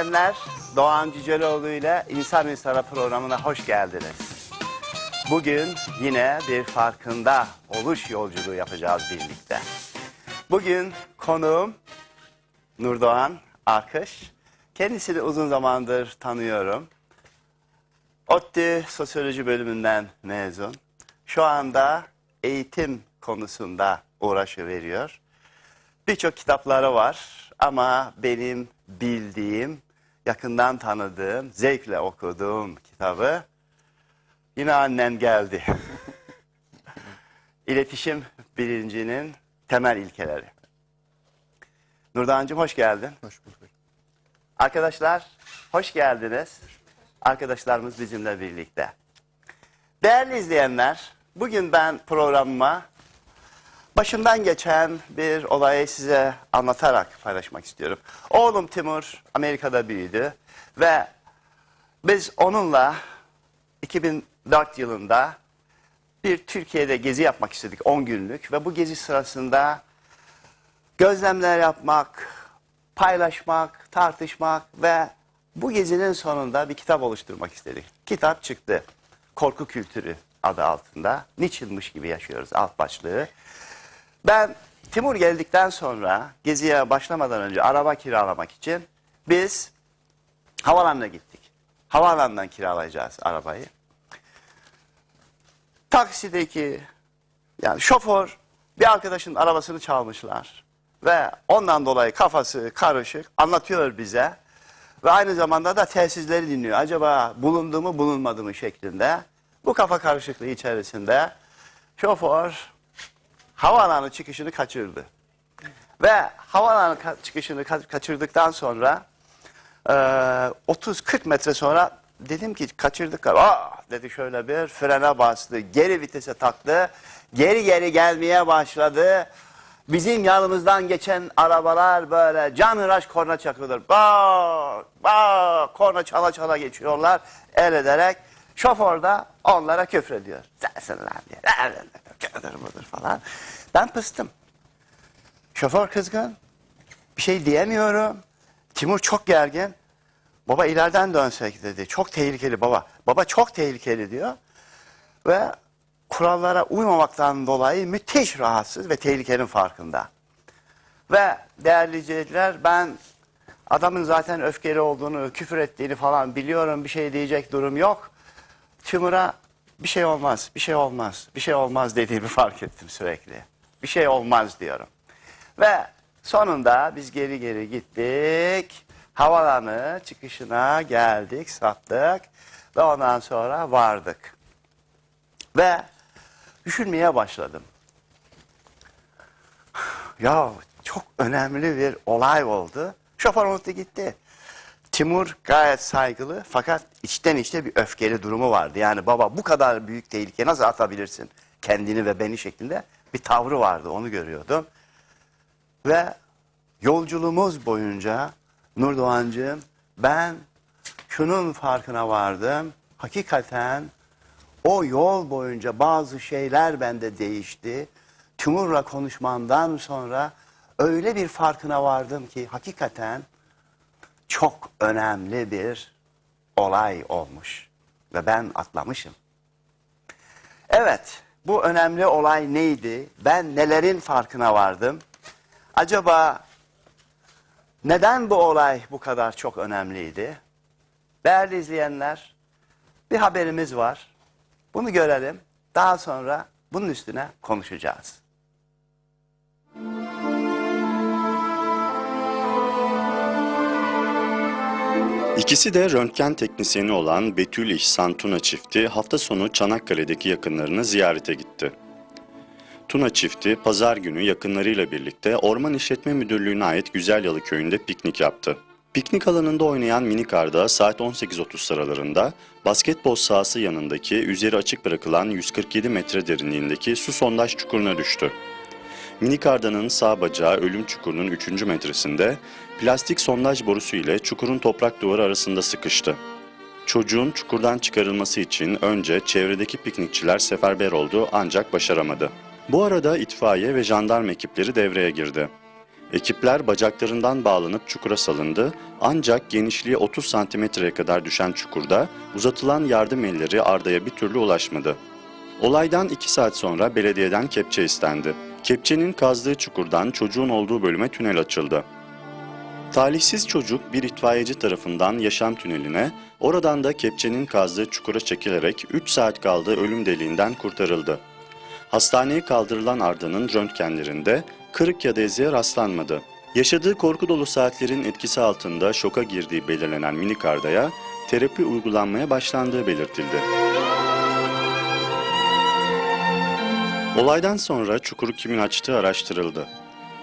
İzleyenler, Doğan Cüceloğlu ile İnsan İnsana programına hoş geldiniz. Bugün yine bir farkında oluş yolculuğu yapacağız birlikte. Bugün konuğum Nurdoğan Arkış. Kendisini uzun zamandır tanıyorum. ODTÜ Sosyoloji bölümünden mezun. Şu anda eğitim konusunda uğraşı veriyor. Birçok kitapları var ama benim bildiğim, yakından tanıdığım, zevkle okuduğum kitabı yine annen geldi. İletişim bilincinin temel ilkeleri. Nurdancığım hoş geldin. Hoş bulduk. Arkadaşlar hoş geldiniz. Arkadaşlarımız bizimle birlikte. Değerli izleyenler, bugün ben programıma başımdan geçen bir olayı size anlatarak paylaşmak istiyorum. Oğlum Timur Amerika'da büyüdü ve biz onunla 2004 yılında bir Türkiye'de gezi yapmak istedik 10 günlük ve bu gezi sırasında gözlemler yapmak, paylaşmak, tartışmak ve bu gezinin sonunda bir kitap oluşturmak istedik. Kitap çıktı. Korku Kültürü adı altında. Niçinmiş gibi yaşıyoruz alt başlığı. Ben Timur geldikten sonra geziye başlamadan önce araba kiralamak için biz havalanına gittik. Havaalanından kiralayacağız arabayı. Taksideki yani şoför bir arkadaşın arabasını çalmışlar. Ve ondan dolayı kafası karışık anlatıyor bize. Ve aynı zamanda da telsizleri dinliyor. Acaba bulundu mu bulunmadı mı şeklinde. Bu kafa karışıklığı içerisinde şoför havaalanı çıkışını kaçırdı. Ve havaalanı çıkışını ka- kaçırdıktan sonra e, 30-40 metre sonra dedim ki kaçırdık. Aa, dedi şöyle bir frene bastı. Geri vitese taktı. Geri geri gelmeye başladı. Bizim yanımızdan geçen arabalar böyle canhıraş korna çakıyorlar. Bak, bak, korna çala çala geçiyorlar el ederek. Şoför de onlara küfrediyor. Sensin lan diye. Kötüdür budur falan. Ben pıstım. Şoför kızgın. Bir şey diyemiyorum. Timur çok gergin. Baba ileriden dönsek dedi. Çok tehlikeli baba. Baba çok tehlikeli diyor. Ve kurallara uymamaktan dolayı müthiş rahatsız ve tehlikenin farkında. Ve değerli izleyiciler ben adamın zaten öfkeli olduğunu, küfür ettiğini falan biliyorum. Bir şey diyecek durum yok. Timur'a bir şey olmaz, bir şey olmaz, bir şey olmaz dediğimi fark ettim sürekli. Bir şey olmaz diyorum. Ve sonunda biz geri geri gittik. Havalanı çıkışına geldik, sattık ve ondan sonra vardık. Ve düşünmeye başladım. Ya çok önemli bir olay oldu. Şoför unuttu gitti. Timur gayet saygılı fakat içten içte bir öfkeli durumu vardı. Yani baba bu kadar büyük tehlike nasıl atabilirsin kendini ve beni şeklinde bir tavrı vardı onu görüyordum. Ve yolculuğumuz boyunca Nur Doğancığım ben şunun farkına vardım. Hakikaten o yol boyunca bazı şeyler bende değişti. Timur'la konuşmamdan sonra öyle bir farkına vardım ki hakikaten çok önemli bir olay olmuş ve ben atlamışım. Evet, bu önemli olay neydi? Ben nelerin farkına vardım? Acaba neden bu olay bu kadar çok önemliydi? Değerli izleyenler, bir haberimiz var. Bunu görelim. Daha sonra bunun üstüne konuşacağız. İkisi de röntgen teknisyeni olan Betül İhsan Tuna çifti hafta sonu Çanakkale'deki yakınlarını ziyarete gitti. Tuna çifti pazar günü yakınlarıyla birlikte Orman İşletme Müdürlüğü'ne ait Güzelyalı köyünde piknik yaptı. Piknik alanında oynayan minikarda saat 18.30 sıralarında basketbol sahası yanındaki üzeri açık bırakılan 147 metre derinliğindeki su sondaj çukuruna düştü. Minikardanın sağ bacağı ölüm çukurunun 3. metresinde plastik sondaj borusu ile çukurun toprak duvarı arasında sıkıştı. Çocuğun çukurdan çıkarılması için önce çevredeki piknikçiler seferber oldu ancak başaramadı. Bu arada itfaiye ve jandarma ekipleri devreye girdi. Ekipler bacaklarından bağlanıp çukura salındı ancak genişliği 30 santimetreye kadar düşen çukurda uzatılan yardım elleri Arda'ya bir türlü ulaşmadı. Olaydan 2 saat sonra belediyeden kepçe istendi. Kepçenin kazdığı çukurdan çocuğun olduğu bölüme tünel açıldı. Talihsiz çocuk bir itfaiyeci tarafından yaşam tüneline, oradan da kepçenin kazdığı çukura çekilerek 3 saat kaldığı ölüm deliğinden kurtarıldı. Hastaneye kaldırılan Arda'nın röntgenlerinde kırık ya da eziğe rastlanmadı. Yaşadığı korku dolu saatlerin etkisi altında şoka girdiği belirlenen minik Arda'ya terapi uygulanmaya başlandığı belirtildi. Olaydan sonra çukuru kimin açtığı araştırıldı.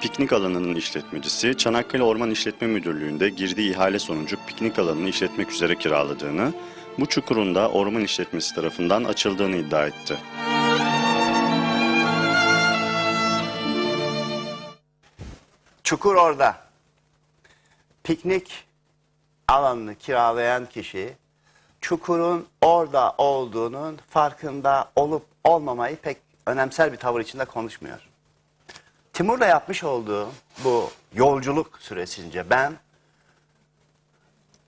Piknik alanının işletmecisi Çanakkale Orman İşletme Müdürlüğü'nde girdiği ihale sonucu piknik alanını işletmek üzere kiraladığını, bu çukurun da orman işletmesi tarafından açıldığını iddia etti. Çukur orada. Piknik alanını kiralayan kişi çukurun orada olduğunun farkında olup olmamayı pek önemser bir tavır içinde konuşmuyor. Timur'la yapmış olduğum bu yolculuk süresince ben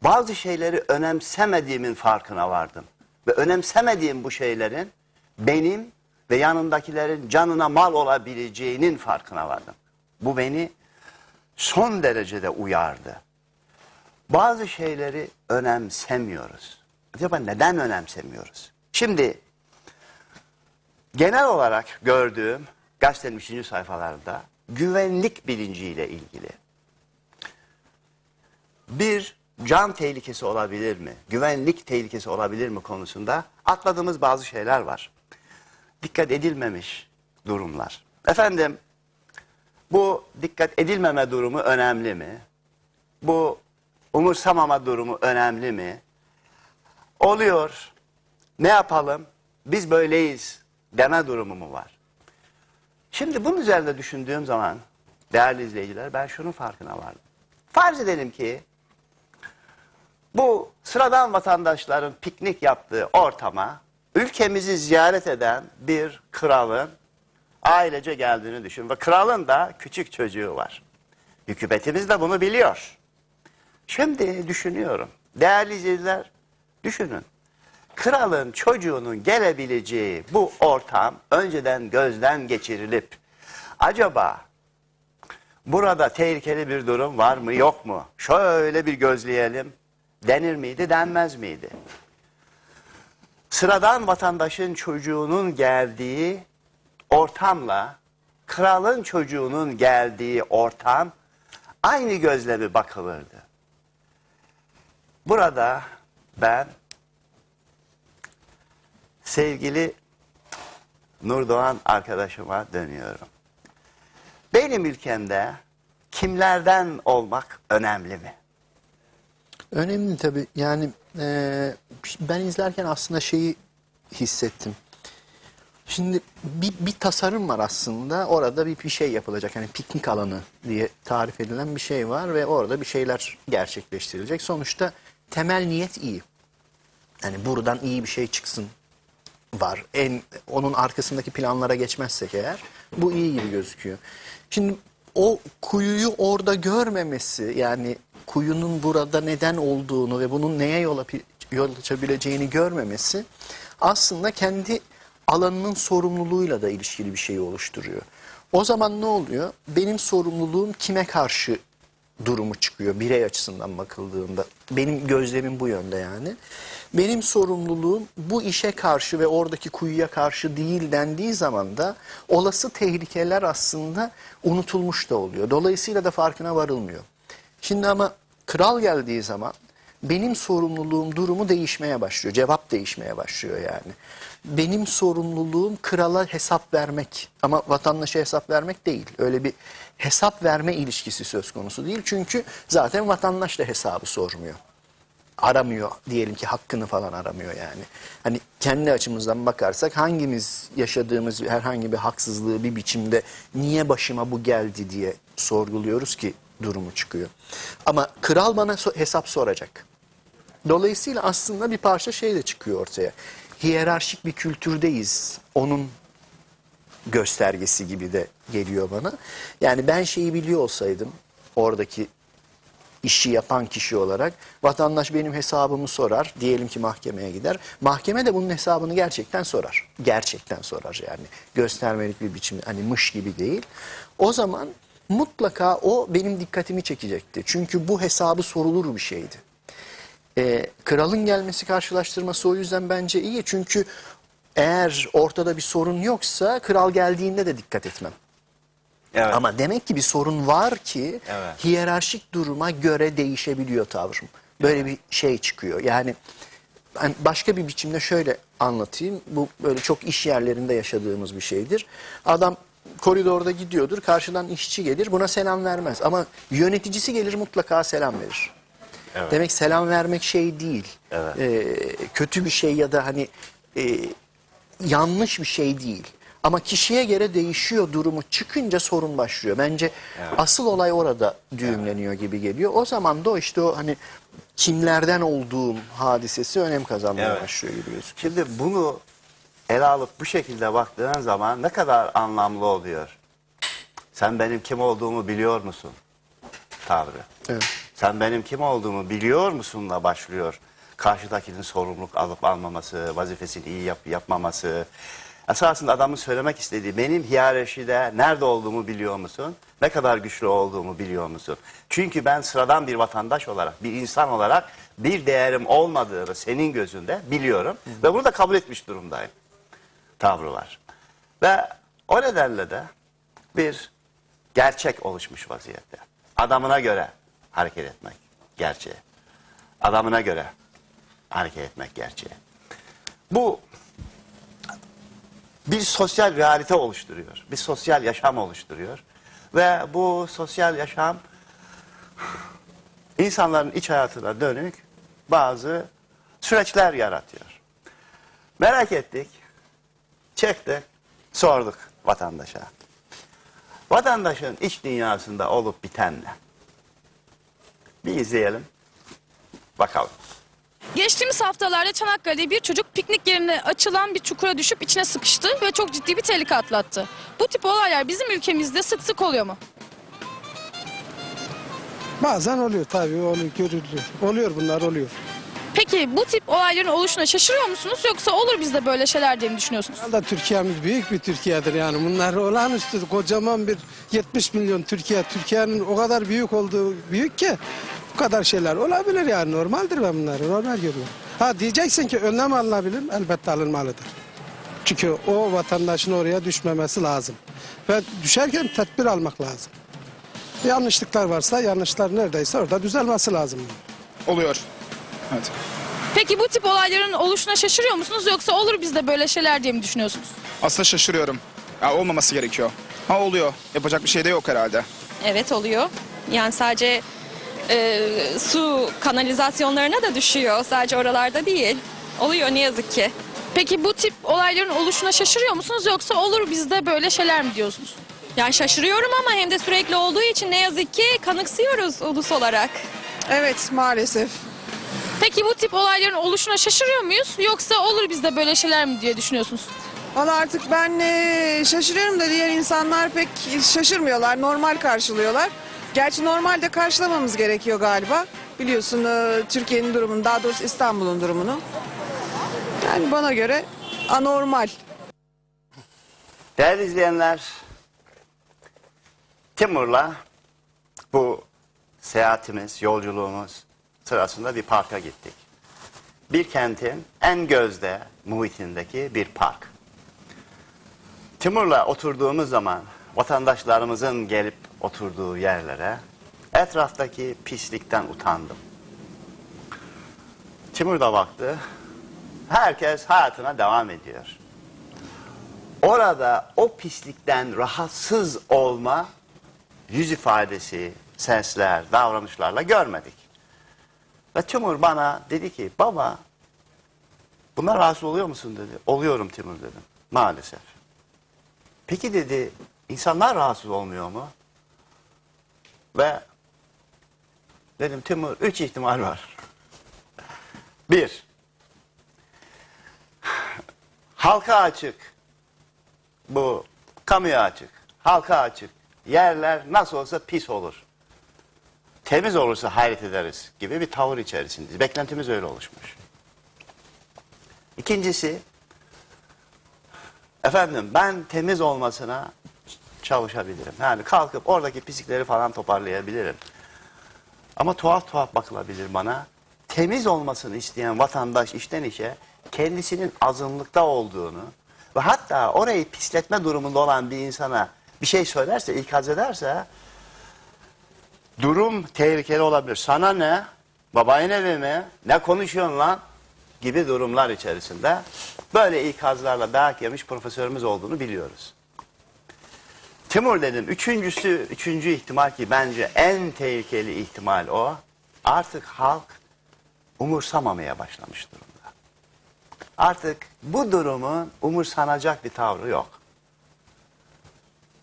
bazı şeyleri önemsemediğimin farkına vardım. Ve önemsemediğim bu şeylerin benim ve yanındakilerin canına mal olabileceğinin farkına vardım. Bu beni son derecede uyardı. Bazı şeyleri önemsemiyoruz. Acaba neden önemsemiyoruz? Şimdi genel olarak gördüğüm gazetenin 3. sayfalarında güvenlik bilinciyle ilgili bir can tehlikesi olabilir mi? Güvenlik tehlikesi olabilir mi konusunda atladığımız bazı şeyler var. Dikkat edilmemiş durumlar. Efendim bu dikkat edilmeme durumu önemli mi? Bu umursamama durumu önemli mi? Oluyor. Ne yapalım? Biz böyleyiz deme durumu mu var? Şimdi bunun üzerinde düşündüğüm zaman değerli izleyiciler ben şunun farkına vardım. Farz edelim ki bu sıradan vatandaşların piknik yaptığı ortama ülkemizi ziyaret eden bir kralın ailece geldiğini düşün. Ve kralın da küçük çocuğu var. Hükümetimiz de bunu biliyor. Şimdi düşünüyorum. Değerli izleyiciler düşünün. Kralın çocuğunun gelebileceği bu ortam önceden gözden geçirilip acaba burada tehlikeli bir durum var mı yok mu? Şöyle bir gözleyelim denir miydi denmez miydi? Sıradan vatandaşın çocuğunun geldiği ortamla kralın çocuğunun geldiği ortam aynı gözle mi bakılırdı? Burada ben sevgili Nurdoğan arkadaşıma dönüyorum. Benim ülkemde kimlerden olmak önemli mi? Önemli tabii. Yani e, ben izlerken aslında şeyi hissettim. Şimdi bir, bir tasarım var aslında. Orada bir, bir şey yapılacak. Hani piknik alanı diye tarif edilen bir şey var ve orada bir şeyler gerçekleştirilecek. Sonuçta temel niyet iyi. Yani buradan iyi bir şey çıksın var. En onun arkasındaki planlara geçmezsek eğer bu iyi gibi gözüküyor. Şimdi o kuyuyu orada görmemesi yani kuyunun burada neden olduğunu ve bunun neye yol, yol açabileceğini görmemesi aslında kendi alanının sorumluluğuyla da ilişkili bir şeyi oluşturuyor. O zaman ne oluyor? Benim sorumluluğum kime karşı durumu çıkıyor birey açısından bakıldığında. Benim gözlemim bu yönde yani. Benim sorumluluğum bu işe karşı ve oradaki kuyuya karşı değil dendiği zaman da olası tehlikeler aslında unutulmuş da oluyor. Dolayısıyla da farkına varılmıyor. Şimdi ama kral geldiği zaman benim sorumluluğum durumu değişmeye başlıyor. Cevap değişmeye başlıyor yani. Benim sorumluluğum krala hesap vermek ama vatandaşa hesap vermek değil. Öyle bir hesap verme ilişkisi söz konusu değil. Çünkü zaten vatandaş da hesabı sormuyor. Aramıyor diyelim ki hakkını falan aramıyor yani. Hani kendi açımızdan bakarsak hangimiz yaşadığımız herhangi bir haksızlığı bir biçimde niye başıma bu geldi diye sorguluyoruz ki durumu çıkıyor. Ama kral bana hesap soracak. Dolayısıyla aslında bir parça şey de çıkıyor ortaya. Hiyerarşik bir kültürdeyiz. Onun göstergesi gibi de geliyor bana. Yani ben şeyi biliyor olsaydım oradaki işi yapan kişi olarak vatandaş benim hesabımı sorar. Diyelim ki mahkemeye gider. Mahkeme de bunun hesabını gerçekten sorar. Gerçekten sorar yani. Göstermelik bir biçim hani mış gibi değil. O zaman mutlaka o benim dikkatimi çekecekti. Çünkü bu hesabı sorulur bir şeydi. Ee, kralın gelmesi karşılaştırması o yüzden bence iyi. Çünkü eğer ortada bir sorun yoksa kral geldiğinde de dikkat etmem. Evet. Ama demek ki bir sorun var ki Evet. hiyerarşik duruma göre değişebiliyor tavrım. Böyle bir şey çıkıyor. Yani başka bir biçimde şöyle anlatayım. Bu böyle çok iş yerlerinde yaşadığımız bir şeydir. Adam koridorda gidiyordur. Karşıdan işçi gelir. Buna selam vermez. Ama yöneticisi gelir mutlaka selam verir. Demek selam vermek şey değil. Evet. Ee, kötü bir şey ya da hani e, yanlış bir şey değil. Ama kişiye göre değişiyor durumu çıkınca sorun başlıyor. Bence asıl olay orada düğümleniyor gibi geliyor. O zaman da o işte o hani kimlerden olduğum hadisesi önem kazanmaya Evet. başlıyor gibi gözüküyor. Şimdi bunu ele alıp bu şekilde baktığın zaman ne kadar anlamlı oluyor. Sen benim kim olduğumu biliyor musun? Tavrı. Evet. Sen benim kim olduğumu biliyor musunla başlıyor. Karşıdakinin sorumluluk alıp almaması, vazifesini iyi yap yapmaması. Esasında adamın söylemek istediği benim hiyerarşide nerede olduğumu biliyor musun? Ne kadar güçlü olduğumu biliyor musun? Çünkü ben sıradan bir vatandaş olarak, bir insan olarak bir değerim olmadığını senin gözünde biliyorum. Ve bunu da kabul etmiş durumdayım. Tavrı var. Ve o nedenle de bir gerçek oluşmuş vaziyette. Adamına göre hareket etmek gerçeği. Adamına göre hareket etmek gerçeği. Bu bir sosyal realite oluşturuyor. Bir sosyal yaşam oluşturuyor. Ve bu sosyal yaşam insanların iç hayatına dönük bazı süreçler yaratıyor. Merak ettik, çektik, sorduk vatandaşa. Vatandaşın iç dünyasında olup biten ne? Bir izleyelim, bakalım. Geçtiğimiz haftalarda Çanakkale'de bir çocuk piknik yerine açılan bir çukura düşüp içine sıkıştı ve çok ciddi bir tehlike atlattı. Bu tip olaylar bizim ülkemizde sık sık oluyor mu? Bazen oluyor tabii oluyor görülüyor. Oluyor bunlar oluyor. Peki bu tip olayların oluşuna şaşırıyor musunuz yoksa olur bizde böyle şeyler diye mi düşünüyorsunuz? Herhalde Türkiye'miz büyük bir Türkiye'dir yani. Bunlar olağanüstü kocaman bir 70 milyon Türkiye. Türkiye'nin o kadar büyük olduğu büyük ki kadar şeyler olabilir yani normaldir ben bunları normal görüyorum. Ha diyeceksin ki önlem alınabilir mi? Elbette alınmalıdır. Çünkü o vatandaşın oraya düşmemesi lazım. Ve düşerken tedbir almak lazım. Yanlışlıklar varsa yanlışlar neredeyse orada düzelmesi lazım. Oluyor. Evet. Peki bu tip olayların oluşuna şaşırıyor musunuz yoksa olur bizde böyle şeyler diye mi düşünüyorsunuz? Aslında şaşırıyorum. Ya olmaması gerekiyor. Ha oluyor. Yapacak bir şey de yok herhalde. Evet oluyor. Yani sadece e, su kanalizasyonlarına da düşüyor. Sadece oralarda değil. Oluyor ne yazık ki. Peki bu tip olayların oluşuna şaşırıyor musunuz yoksa olur bizde böyle şeyler mi diyorsunuz? Yani şaşırıyorum ama hem de sürekli olduğu için ne yazık ki kanıksıyoruz ulus olarak. Evet maalesef. Peki bu tip olayların oluşuna şaşırıyor muyuz yoksa olur bizde böyle şeyler mi diye düşünüyorsunuz? Valla artık ben e, şaşırıyorum da diğer insanlar pek şaşırmıyorlar. Normal karşılıyorlar. Gerçi normalde karşılamamız gerekiyor galiba. Biliyorsun e, Türkiye'nin durumunu daha doğrusu İstanbul'un durumunu. Yani bana göre anormal. Değerli izleyenler, Timur'la bu seyahatimiz, yolculuğumuz sırasında bir parka gittik. Bir kentin en gözde muhitindeki bir park. Timur'la oturduğumuz zaman vatandaşlarımızın gelip oturduğu yerlere etraftaki pislikten utandım. Timur da baktı. Herkes hayatına devam ediyor orada o pislikten rahatsız olma yüz ifadesi, sesler, davranışlarla görmedik. Ve Timur bana dedi ki baba buna rahatsız oluyor musun dedi. Oluyorum Timur dedim. Maalesef. Peki dedi insanlar rahatsız olmuyor mu? Ve dedim Timur üç ihtimal var. Bir, halka açık bu kamuya açık, halka açık. Yerler nasıl olsa pis olur. Temiz olursa hayret ederiz gibi bir tavır içerisindeyiz. Beklentimiz öyle oluşmuş. İkincisi, efendim ben temiz olmasına çalışabilirim. Yani kalkıp oradaki pislikleri falan toparlayabilirim. Ama tuhaf tuhaf bakılabilir bana. Temiz olmasını isteyen vatandaş işten işe kendisinin azınlıkta olduğunu ve hatta orayı pisletme durumunda olan bir insana bir şey söylerse, ikaz ederse durum tehlikeli olabilir. Sana ne? Babayın evi mi? Ne konuşuyorsun lan? Gibi durumlar içerisinde böyle ikazlarla dayak yemiş profesörümüz olduğunu biliyoruz. Timur dedim. Üçüncüsü, üçüncü ihtimal ki bence en tehlikeli ihtimal o. Artık halk umursamamaya başlamış durumda. Artık bu durumun umursanacak bir tavrı yok.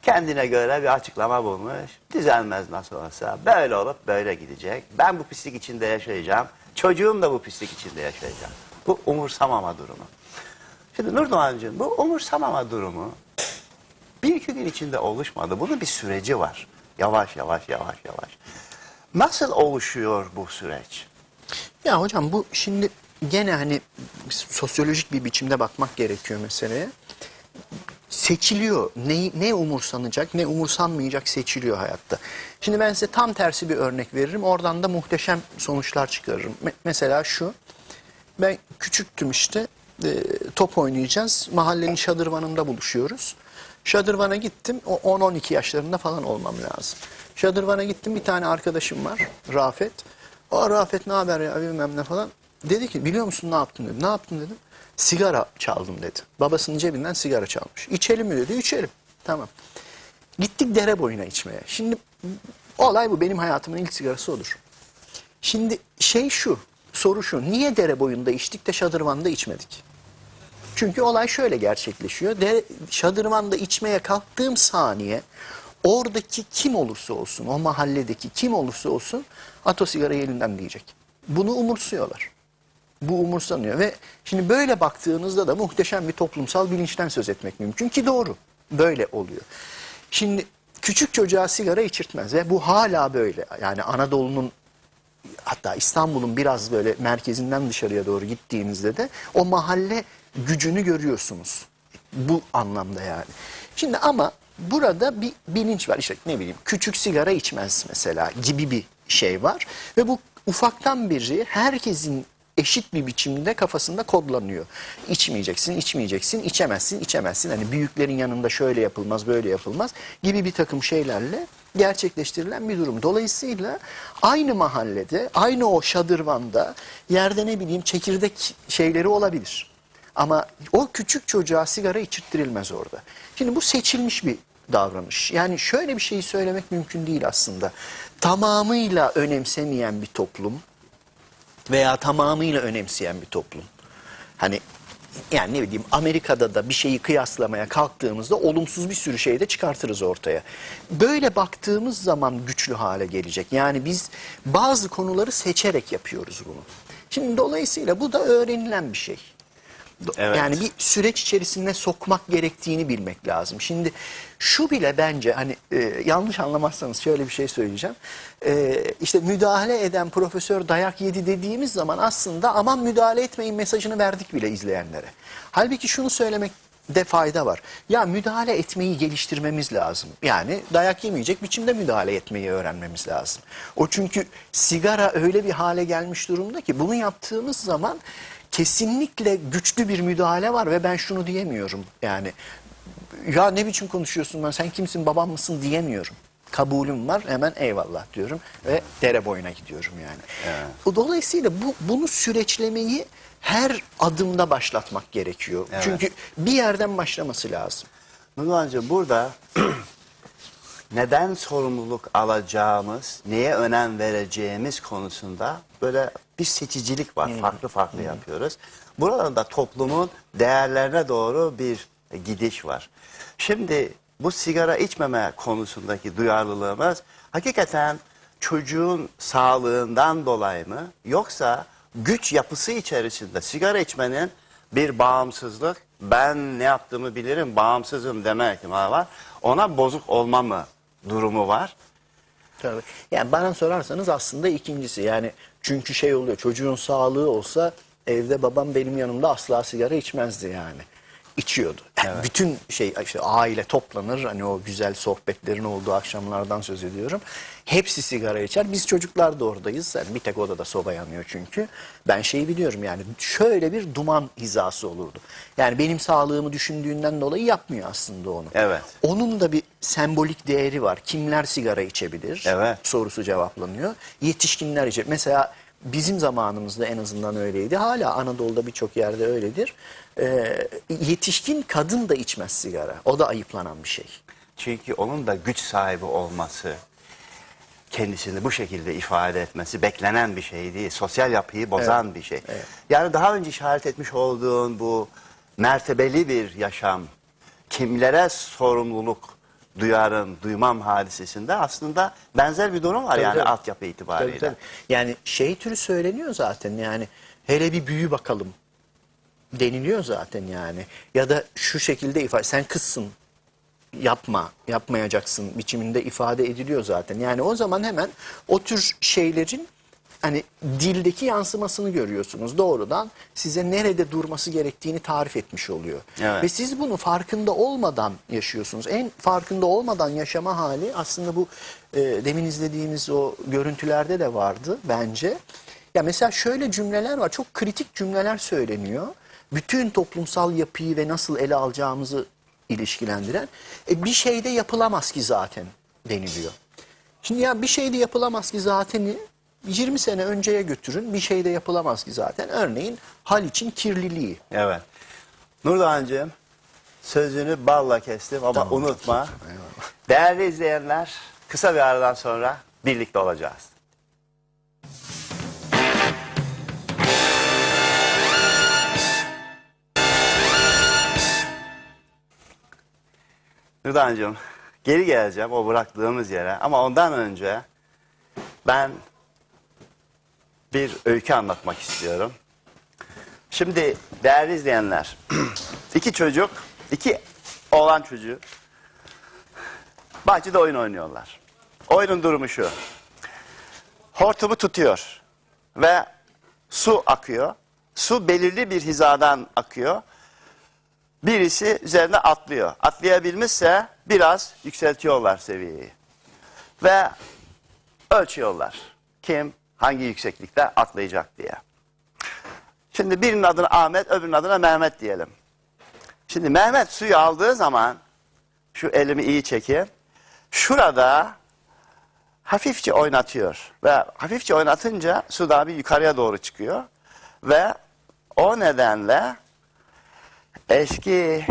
Kendine göre bir açıklama bulmuş. Düzelmez nasıl olsa. Böyle olup böyle gidecek. Ben bu pislik içinde yaşayacağım. Çocuğum da bu pislik içinde yaşayacak. Bu umursamama durumu. Şimdi Nurdoğan'cığım bu umursamama durumu bir iki gün içinde oluşmadı. Bunun bir süreci var. Yavaş yavaş yavaş yavaş. Nasıl oluşuyor bu süreç? Ya hocam bu şimdi gene hani sosyolojik bir biçimde bakmak gerekiyor meseleye. Seçiliyor. Ne, ne umursanacak, ne umursanmayacak seçiliyor hayatta. Şimdi ben size tam tersi bir örnek veririm. Oradan da muhteşem sonuçlar çıkarırım. Me- mesela şu. Ben küçüktüm işte. e, top oynayacağız. Mahallenin şadırvanında buluşuyoruz. Şadırvana gittim. O 10-12 yaşlarında falan olmam lazım. Şadırvana gittim. Bir tane arkadaşım var. Rafet. O Rafet ne haber ya bilmem ne falan. Dedi ki biliyor musun ne yaptın dedi. Ne yaptın dedim. Sigara çaldım dedi. Babasının cebinden sigara çalmış. İçelim mi dedi. İçelim. Tamam. Gittik dere boyuna içmeye. Şimdi olay bu. Benim hayatımın ilk sigarası odur. Şimdi şey şu, soru şu. Niye dere boyunda içtik de şadırvanda içmedik? Çünkü olay şöyle gerçekleşiyor. De, şadırvanda içmeye kalktığım saniye oradaki kim olursa olsun, o mahalledeki kim olursa olsun at o sigarayı elinden diyecek. Bunu umursuyorlar. Bu umursanıyor ve şimdi böyle baktığınızda da muhteşem bir toplumsal bilinçten söz etmek mümkün ki doğru. Böyle oluyor. Şimdi küçük çocuğa sigara içirtmez ve bu hala böyle. Yani Anadolu'nun hatta İstanbul'un biraz böyle merkezinden dışarıya doğru gittiğinizde de o mahalle gücünü görüyorsunuz. Bu anlamda yani. Şimdi ama burada bir bilinç var. İşte ne bileyim küçük sigara içmez mesela gibi bir şey var. Ve bu ufaktan beri herkesin eşit bir biçimde kafasında kodlanıyor. İçmeyeceksin, içmeyeceksin, içemezsin, içemezsin. Hani büyüklerin yanında şöyle yapılmaz, böyle yapılmaz gibi bir takım şeylerle gerçekleştirilen bir durum. Dolayısıyla aynı mahallede, aynı o şadırvanda yerde ne bileyim çekirdek şeyleri olabilir. Ama o küçük çocuğa sigara içirttirilmez orada. Şimdi bu seçilmiş bir davranış. Yani şöyle bir şeyi söylemek mümkün değil aslında. Tamamıyla önemsemeyen bir toplum veya tamamıyla önemseyen bir toplum. Hani yani ne bileyim Amerika'da da bir şeyi kıyaslamaya kalktığımızda olumsuz bir sürü şey de çıkartırız ortaya. Böyle baktığımız zaman güçlü hale gelecek. Yani biz bazı konuları seçerek yapıyoruz bunu. Şimdi dolayısıyla bu da öğrenilen bir şey. Evet. Yani bir süreç içerisinde sokmak gerektiğini bilmek lazım. Şimdi şu bile bence hani e, yanlış anlamazsanız şöyle bir şey söyleyeceğim. E, işte müdahale eden profesör dayak yedi dediğimiz zaman aslında aman müdahale etmeyin mesajını verdik bile izleyenlere. Halbuki şunu söylemek de fayda var. Ya müdahale etmeyi geliştirmemiz lazım. Yani dayak yemeyecek biçimde müdahale etmeyi öğrenmemiz lazım. O çünkü sigara öyle bir hale gelmiş durumda ki bunu yaptığımız zaman kesinlikle güçlü bir müdahale var ve ben şunu diyemiyorum. Yani ya ne biçim konuşuyorsun ben sen kimsin babam mısın diyemiyorum. Kabulüm var hemen eyvallah diyorum ve dere boyuna gidiyorum yani. Dolayısıyla bu bunu süreçlemeyi her adımda başlatmak gerekiyor. Evet. Çünkü bir yerden başlaması lazım. Nurhan'cığım burada neden sorumluluk alacağımız, neye önem vereceğimiz konusunda böyle bir seçicilik var. Farklı farklı yapıyoruz. Burada da toplumun değerlerine doğru bir gidiş var. Şimdi bu sigara içmeme konusundaki duyarlılığımız hakikaten çocuğun sağlığından dolayı mı yoksa güç yapısı içerisinde sigara içmenin bir bağımsızlık ben ne yaptığımı bilirim, bağımsızım deme ihtimali var. Ona bozuk olma mı durumu var? Tabii. Yani bana sorarsanız aslında ikincisi yani çünkü şey oluyor çocuğun sağlığı olsa evde babam benim yanımda asla sigara içmezdi yani. İçiyordu. Yani Bütün şey işte aile toplanır hani o güzel sohbetlerin olduğu akşamlardan söz ediyorum. Hepsi sigara içer. Biz çocuklar da oradayız. Yani bir tek odada soba yanıyor çünkü. Ben şeyi biliyorum yani şöyle bir duman hizası olurdu. Yani benim sağlığımı düşündüğünden dolayı yapmıyor aslında onu. Evet. Onun da bir sembolik değeri var. Kimler sigara içebilir? Evet. Sorusu cevaplanıyor. Yetişkinler içebilir. Mesela bizim zamanımızda en azından öyleydi. Hala Anadolu'da birçok yerde öyledir. Ee, yetişkin kadın da içmez sigara. O da ayıplanan bir şey. Çünkü onun da güç sahibi olması, kendisini bu şekilde ifade etmesi beklenen bir şey değil. Sosyal yapıyı bozan bir şey. Yani daha önce işaret etmiş olduğun bu mertebeli bir yaşam, kimlere sorumluluk duyarım, duymam hadisesinde aslında benzer bir durum var Tabii, yani tabii. altyapı itibariyle. Tabii, tabii. Yani şey türü söyleniyor zaten yani hele bir büyü bakalım deniliyor zaten yani. Ya da şu şekilde ifade sen kızsın yapma yapmayacaksın biçiminde ifade ediliyor zaten. Yani o zaman hemen o tür şeylerin hani dildeki yansımasını görüyorsunuz. Doğrudan size nerede durması gerektiğini tarif etmiş oluyor. Evet. Ve siz bunu farkında olmadan yaşıyorsunuz. En farkında olmadan yaşama hali aslında bu e, demin izlediğimiz o görüntülerde de vardı bence. Ya mesela şöyle cümleler var. Çok kritik cümleler söyleniyor. Bütün toplumsal yapıyı ve nasıl ele alacağımızı ilişkilendiren. E, bir şeyde yapılamaz ki zaten deniliyor. Şimdi ya bir şeyde yapılamaz ki zateni 20 sene önceye götürün bir şeyde yapılamaz ki zaten. Örneğin hal için kirliliği. Evet. Nurdoğan'cığım sözünü balla kestim ama Tamam. unutma. Değerli izleyenler kısa bir aradan sonra birlikte olacağız. Nurdoğan'cığım geri geleceğim o bıraktığımız yere ama ondan önce ben bir öykü anlatmak istiyorum. Şimdi değerli izleyenler, iki çocuk, iki oğlan çocuğu bahçede oyun oynuyorlar. Oyunun durumu şu. Hortumu tutuyor ve su akıyor. Su belirli bir hizadan akıyor. Birisi üzerine atlıyor. Atlayabilmişse biraz yükseltiyorlar seviyeyi. Ve ölçüyorlar. Kim hangi yükseklikte atlayacak diye. Şimdi birinin adına Ahmet, öbürünün adına Mehmet diyelim. Şimdi Mehmet suyu aldığı zaman, şu elimi iyi çekeyim, şurada hafifçe oynatıyor. Ve hafifçe oynatınca su daha bir yukarıya doğru çıkıyor. Ve o nedenle eski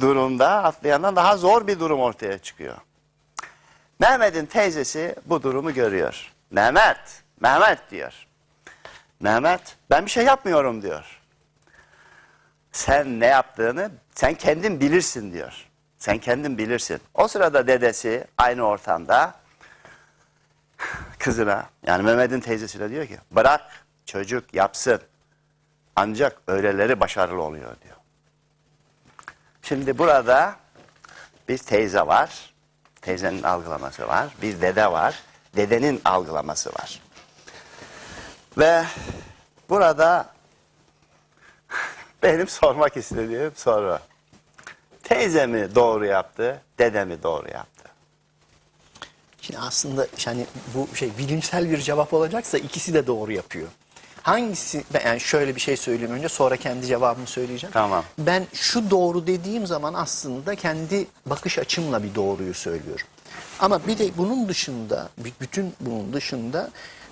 durumda atlayandan daha zor bir durum ortaya çıkıyor. Mehmet'in teyzesi bu durumu görüyor. Mehmet, Mehmet diyor. Mehmet ben bir şey yapmıyorum diyor. Sen ne yaptığını sen kendin bilirsin diyor. Sen kendin bilirsin. O sırada dedesi aynı ortamda kızına yani Mehmet'in teyzesine diyor ki bırak çocuk yapsın. Ancak öyleleri başarılı oluyor diyor. Şimdi burada bir teyze var. Teyzenin algılaması var. Bir dede var. Dedenin algılaması var. Ve burada benim sormak istediğim soru. Teyze mi doğru yaptı, dede mi doğru yaptı? Şimdi aslında yani bu şey bilimsel bir cevap olacaksa ikisi de doğru yapıyor. Hangisi ben yani şöyle bir şey söyleyeyim önce sonra kendi cevabımı söyleyeceğim. Tamam. Ben şu doğru dediğim zaman aslında kendi bakış açımla bir doğruyu söylüyorum. Ama bir de bunun dışında bütün bunun dışında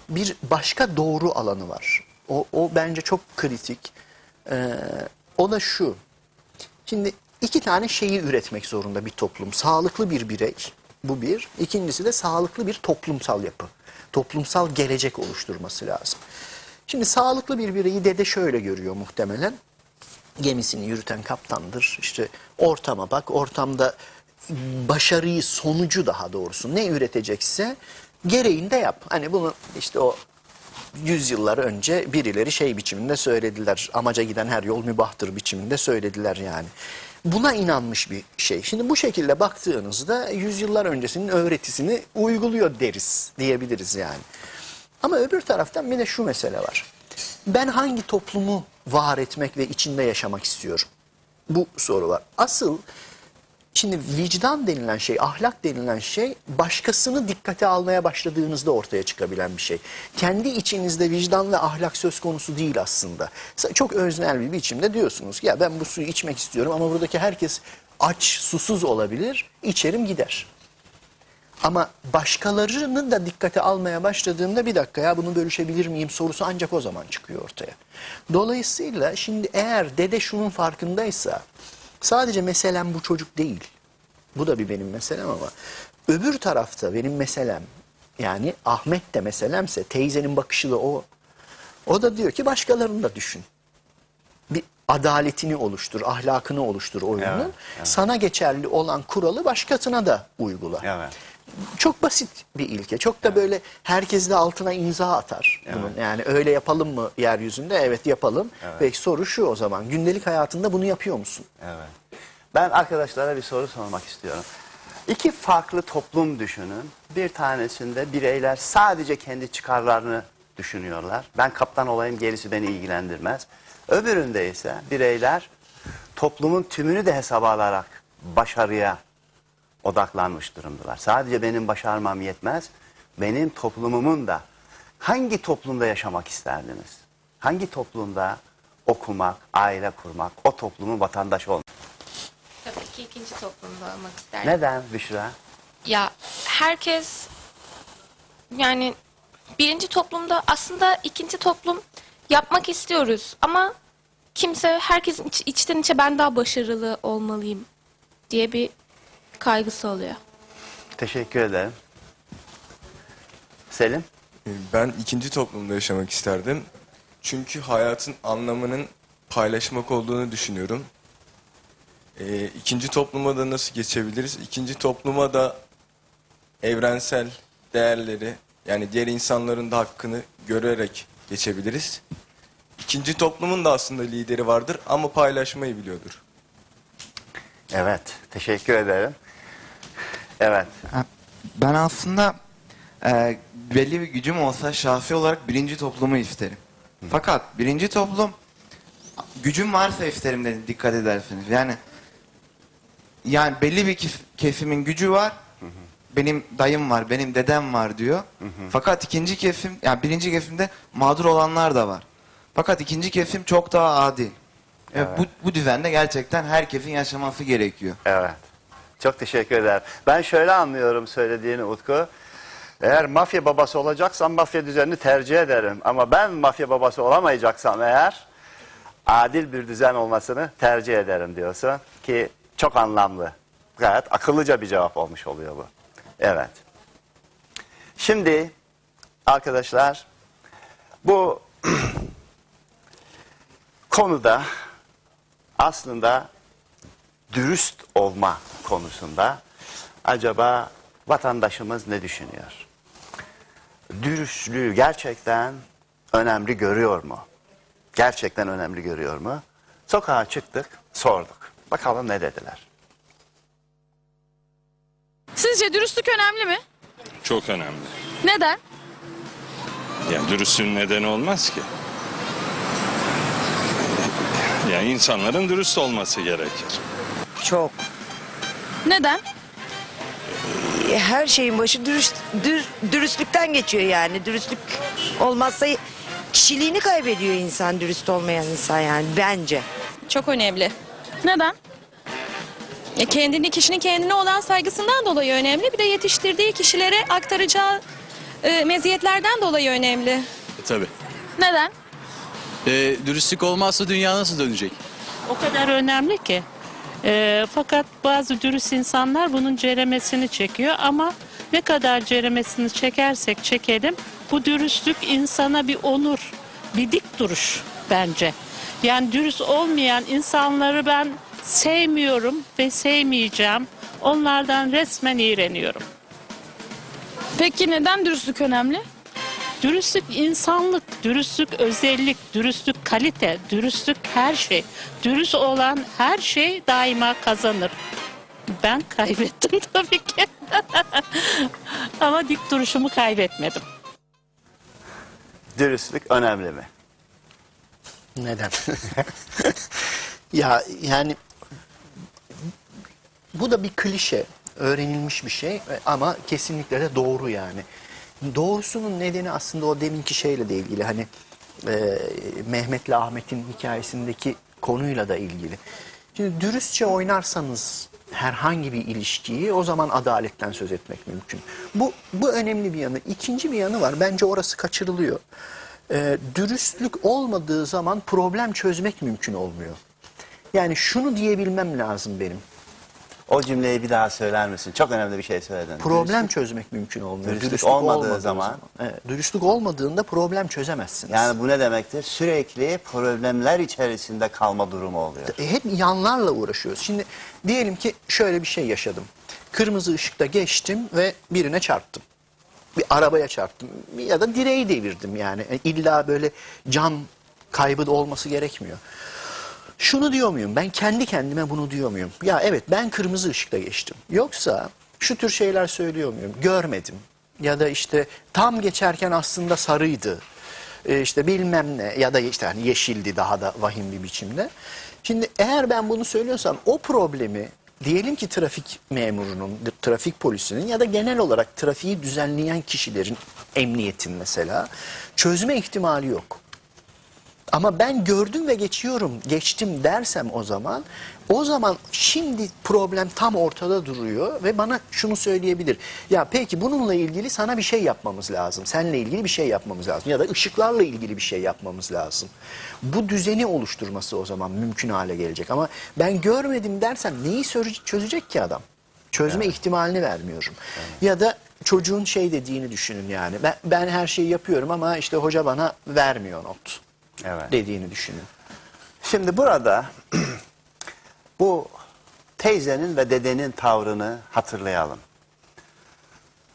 bir başka doğru alanı var. O, o bence çok kritik. Ee, o da şu. Şimdi iki tane şeyi üretmek zorunda bir toplum. Sağlıklı bir birey, bu bir. İkincisi de sağlıklı bir toplumsal yapı. Toplumsal gelecek oluşturması lazım. Şimdi sağlıklı bir bireyi dede şöyle görüyor muhtemelen. Gemisini yürüten kaptandır. İşte ortama bak, ortamda başarıyı, sonucu daha doğrusu ne üretecekse gereğinde yap. Hani bunu işte o yüzyıllar önce birileri şey biçiminde söylediler. Amaca giden her yol mübahtır biçiminde söylediler yani. Buna inanmış bir şey. Şimdi bu şekilde baktığınızda yüzyıllar öncesinin öğretisini uyguluyor deriz diyebiliriz yani. Ama öbür taraftan bir de şu mesele var. Ben hangi toplumu var etmek ve içinde yaşamak istiyorum? Bu soru var. Asıl Şimdi vicdan denilen şey, ahlak denilen şey başkasını dikkate almaya başladığınızda ortaya çıkabilen bir şey. Kendi içinizde vicdan ve ahlak söz konusu değil aslında. Çok öznel bir biçimde diyorsunuz ki ya ben bu suyu içmek istiyorum ama buradaki herkes aç, susuz olabilir, içerim gider. Ama başkalarını da dikkate almaya başladığımda bir dakika ya bunu bölüşebilir miyim sorusu ancak o zaman çıkıyor ortaya. Dolayısıyla şimdi eğer dede şunun farkındaysa sadece meselem bu çocuk değil. Bu da bir benim meselem ama öbür tarafta benim meselem yani Ahmet de meselemse teyzenin bakışı da o. O da diyor ki başkalarını da düşün. Bir adaletini oluştur, ahlakını oluştur oyunun. Evet, Sana geçerli olan kuralı başkasına da uygula. Evet. Çok basit bir ilke. Çok da böyle herkes de altına imza atar. Bunun. Yani öyle yapalım mı yeryüzünde? Evet yapalım. Peki soru şu o zaman. Gündelik hayatında bunu yapıyor musun? Evet. Ben arkadaşlara bir soru sormak istiyorum. İki farklı toplum düşünün. Bir tanesinde bireyler sadece kendi çıkarlarını düşünüyorlar. Ben kaptan olayım gerisi beni ilgilendirmez. Öbüründe ise bireyler toplumun tümünü de hesaba alarak başarıya odaklanmış durumdalar. Sadece benim başarmam yetmez. Benim toplumumun da hangi toplumda yaşamak isterdiniz? Hangi toplumda okumak, aile kurmak, o toplumun vatandaşı olmak? Tabii ki ikinci toplumda olmak isterdim. Neden Büşra? Ya herkes yani birinci toplumda aslında ikinci toplum yapmak istiyoruz ama kimse herkesin iç- içten içe ben daha başarılı olmalıyım diye bir kaygısı oluyor. Teşekkür ederim. Selim? Ben ikinci toplumda yaşamak isterdim. Çünkü hayatın anlamının paylaşmak olduğunu düşünüyorum. Ee, ikinci topluma da nasıl geçebiliriz? İkinci topluma da evrensel değerleri yani diğer insanların da hakkını görerek geçebiliriz. İkinci toplumun da aslında lideri vardır ama paylaşmayı biliyordur. Evet, teşekkür ederim. Evet, Ben aslında e, belli bir gücüm olsa şahsi olarak birinci toplumu isterim. Fakat birinci toplum gücüm varsa isterim dedi dikkat edersiniz. Yani yani belli bir kesimin gücü var. Benim dayım var, benim dedem var diyor. Fakat ikinci kesim, yani birinci kesimde mağdur olanlar da var. Fakat ikinci kesim çok daha adil. Ve bu, bu düzende gerçekten herkesin yaşaması gerekiyor. evet. Çok teşekkür ederim. Ben şöyle anlıyorum söylediğini Utku. Eğer mafya babası olacaksam mafya düzenini tercih ederim. Ama ben mafya babası olamayacaksam eğer adil bir düzen olmasını tercih ederim diyorsun. Ki çok anlamlı. Gayet akıllıca bir cevap olmuş oluyor bu. Evet. Şimdi arkadaşlar bu konuda aslında dürüst olma konusunda acaba vatandaşımız ne düşünüyor? Dürüstlüğü gerçekten önemli görüyor mu? Gerçekten önemli görüyor mu? Sokağa çıktık, sorduk. Bakalım ne dediler? Sizce dürüstlük önemli mi? Çok önemli. Neden? Yani dürüstlüğün nedeni olmaz ki. Yani insanların dürüst olması gerekir. Çok. Neden? Her şeyin başı dürüst, dür- dürüstlükten geçiyor yani. Dürüstlük olmazsa kişiliğini kaybediyor insan dürüst olmayan insan yani bence. Çok önemli. Neden? Ya kendini kişinin kendine olan saygısından dolayı önemli. Bir de yetiştirdiği kişilere aktaracağı e, meziyetlerden dolayı önemli. Tabii. Neden? Ee, dürüstlük olmazsa dünya nasıl dönecek? O kadar önemli ki. Ee, fakat bazı dürüst insanlar bunun ceremesini çekiyor ama ne kadar ceremesini çekersek çekelim bu dürüstlük insana bir onur, bir dik duruş bence. Yani dürüst olmayan insanları ben sevmiyorum ve sevmeyeceğim. Onlardan resmen iğreniyorum. Peki neden dürüstlük önemli? Dürüstlük insanlık, dürüstlük özellik, dürüstlük kalite, dürüstlük her şey. Dürüst olan her şey daima kazanır. Ben kaybettim tabii ki. Ama dik duruşumu kaybetmedim. Dürüstlük önemli mi? Neden? ya yani bu da bir klişe, öğrenilmiş bir şey ama kesinlikle de doğru yani. Doğrusunun nedeni aslında o deminki şeyle de ilgili hani e, Mehmet'le Ahmet'in hikayesindeki konuyla da ilgili. Şimdi dürüstçe oynarsanız herhangi bir ilişkiyi o zaman adaletten söz etmek mümkün. Bu, bu önemli bir yanı. İkinci bir yanı var. Bence orası kaçırılıyor. Ee, dürüstlük olmadığı zaman problem çözmek mümkün olmuyor. Yani şunu diyebilmem lazım benim. O cümleyi bir daha söyler misin? Çok önemli bir şey söyledin. Problem çözmek mümkün olmuyor. dürüstlük olmadığı zaman- Evet, dürüstlük olmadığında problem çözemezsiniz. Yani bu ne demektir? Sürekli problemler içerisinde kalma durumu oluyor. E, hep yanlarla uğraşıyoruz. Şimdi diyelim ki şöyle bir şey yaşadım. Kırmızı ışıkta geçtim ve birine çarptım. Bir arabaya çarptım ya da direği devirdim yani. E, İlla böyle can kaybı da olması gerekmiyor. Şunu diyor muyum? Ben kendi kendime bunu diyor muyum? Ya evet ben kırmızı ışıkta geçtim. Yoksa şu tür şeyler söylüyor muyum? Görmedim. Ya da işte tam geçerken aslında sarıydı. E, işte bilmem ne ya da işte hani yeşildi daha da vahim bir biçimde. Şimdi eğer ben bunu söylüyorsam o problemi diyelim ki trafik memurunun, trafik polisinin ya da genel olarak trafiği düzenleyen kişilerin, emniyetin mesela çözme ihtimali yok. Ama ben gördüm ve geçiyorum, geçtim dersem o zaman, o zaman şimdi problem tam ortada duruyor ve bana şunu söyleyebilir. Ya peki bununla ilgili sana bir şey yapmamız lazım. Seninle ilgili bir şey yapmamız lazım. Ya da ışıklarla ilgili bir şey yapmamız lazım. Bu düzeni oluşturması o zaman mümkün hale gelecek. Ama ben görmedim dersem neyi çözecek ki adam? Çözme ihtimalini vermiyorum. Ya da çocuğun şey dediğini düşünün yani. Ben, ben her şeyi yapıyorum ama işte hoca bana vermiyor not Evet. dediğini düşünün. Şimdi burada bu teyzenin ve dedenin tavrını hatırlayalım.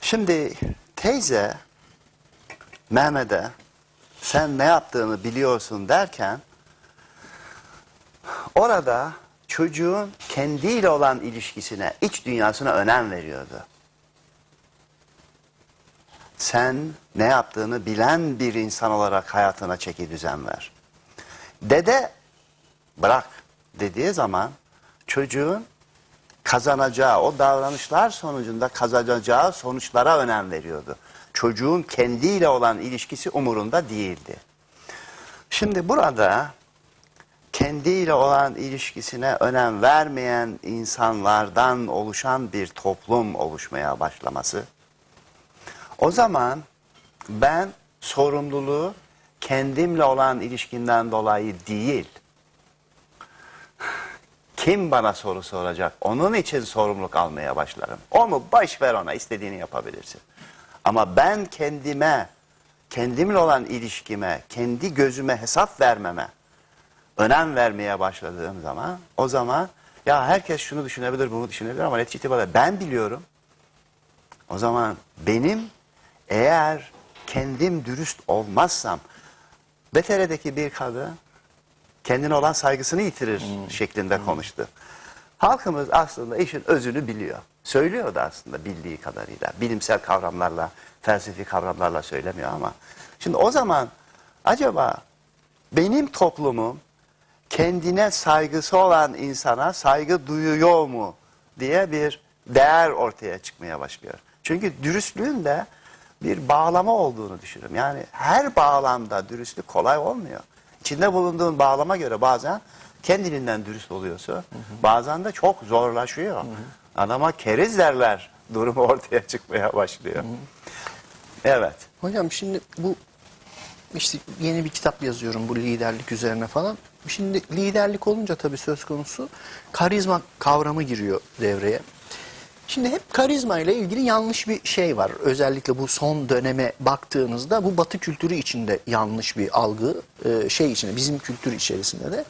Şimdi teyze Mehmet'e sen ne yaptığını biliyorsun derken orada çocuğun kendiyle olan ilişkisine, iç dünyasına önem veriyordu. Sen ne yaptığını bilen bir insan olarak hayatına çeki düzen ver. Dede bırak dediği zaman çocuğun kazanacağı, o davranışlar sonucunda kazanacağı sonuçlara önem veriyordu. Çocuğun kendiyle olan ilişkisi umurunda değildi. Şimdi burada kendiyle olan ilişkisine önem vermeyen insanlardan oluşan bir toplum oluşmaya başlaması. O zaman ben sorumluluğu kendimle olan ilişkinden dolayı değil, kim bana soru soracak onun için sorumluluk almaya başlarım. O mu? Baş ver ona istediğini yapabilirsin. Ama ben kendime, kendimle olan ilişkime, kendi gözüme hesap vermeme, önem vermeye başladığım zaman o zaman ya herkes şunu düşünebilir, bunu düşünebilir ama netice itibariyle ben biliyorum. O zaman benim eğer kendim dürüst olmazsam Betere'deki bir kadın kendine olan saygısını yitirir şeklinde konuştu. Halkımız aslında işin özünü biliyor. Söylüyor da aslında bildiği kadarıyla. Bilimsel kavramlarla, felsefi kavramlarla söylemiyor ama. Şimdi o zaman acaba benim toplumum kendine saygısı olan insana saygı duyuyor mu diye bir değer ortaya çıkmaya başlıyor. Çünkü dürüstlüğün de bir bağlama olduğunu düşünüyorum. Yani her bağlamda dürüstlük kolay olmuyor. İçinde bulunduğun bağlama göre bazen kendiliğinden dürüst oluyorsun. Bazen de çok zorlaşıyor. Adama keriz derler durumu ortaya çıkmaya başlıyor. Evet. Hocam şimdi bu işte yeni bir kitap yazıyorum bu liderlik üzerine falan. Şimdi liderlik olunca tabii söz konusu karizma kavramı giriyor devreye. Şimdi hep karizma ile ilgili yanlış bir şey var. Özellikle bu son döneme baktığınızda bu batı kültürü içinde yanlış bir algı e, şey içinde bizim kültür içerisinde de